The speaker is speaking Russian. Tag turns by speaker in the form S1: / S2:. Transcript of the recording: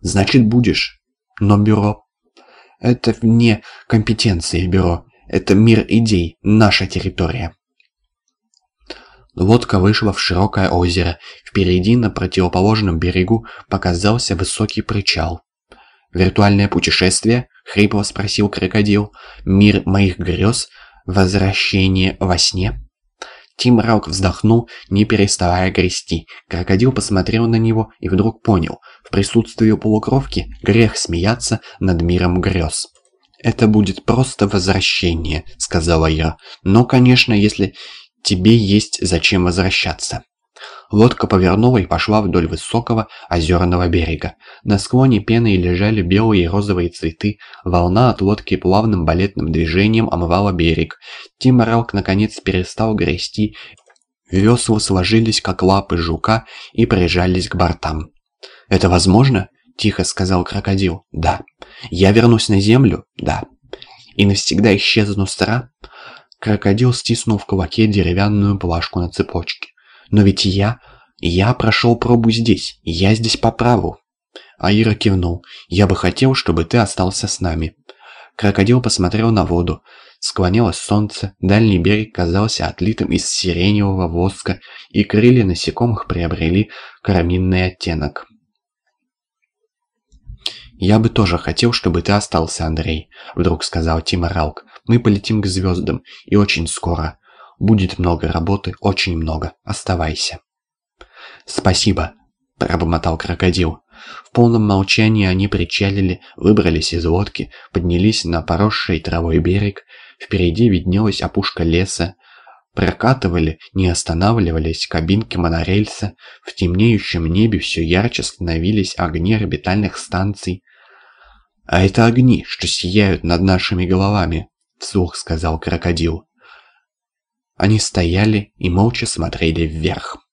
S1: Значит, будешь. Но бюро... Это вне компетенции бюро. Это мир идей, наша территория. Лодка вышла в широкое озеро. Впереди, на противоположном берегу, показался высокий причал. «Виртуальное путешествие?» — хрипло спросил крокодил. «Мир моих грез? Возвращение во сне?» Тим Раук вздохнул, не переставая грести. Крокодил посмотрел на него и вдруг понял, в присутствии полукровки грех смеяться над миром грез. «Это будет просто возвращение», — сказала я. «Но, конечно, если тебе есть зачем возвращаться». Лодка повернула и пошла вдоль высокого озерного берега. На склоне пеной лежали белые и розовые цветы, волна от лодки плавным балетным движением омывала берег. Тим Ралк наконец перестал грести, весла сложились как лапы жука и прижались к бортам. «Это возможно?» – тихо сказал крокодил. «Да». «Я вернусь на землю?» «Да». «И навсегда исчезну с тра?» Крокодил стиснул в кулаке деревянную плашку на цепочке. «Но ведь я... Я прошел пробу здесь. Я здесь по праву». Аира кивнул. «Я бы хотел, чтобы ты остался с нами». Крокодил посмотрел на воду. Склонялось солнце, дальний берег казался отлитым из сиреневого воска, и крылья насекомых приобрели караминный оттенок. «Я бы тоже хотел, чтобы ты остался, Андрей», — вдруг сказал Тима Ралк. «Мы полетим к звездам, и очень скоро. Будет много работы, очень много. Оставайся». «Спасибо», — пробормотал крокодил. В полном молчании они причалили, выбрались из лодки, поднялись на поросший травой берег. Впереди виднелась опушка леса. Прокатывали, не останавливались кабинки монорельса. В темнеющем небе все ярче становились огни орбитальных станций. «А это огни, что сияют над нашими головами», — вслух сказал крокодил. Они стояли и молча смотрели вверх.